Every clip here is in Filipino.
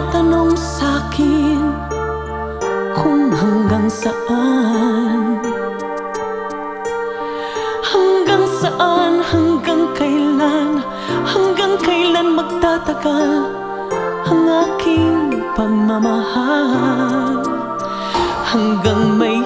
tinatanong sa'kin Kung hanggang saan. Hanggang saan, hanggang kailan Hanggang kailan magtatagal Ang aking pagmamahal Hanggang may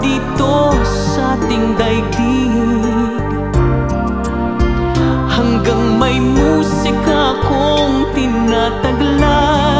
dito sa ating daigdig. Hanggang may musika kong tinataglay.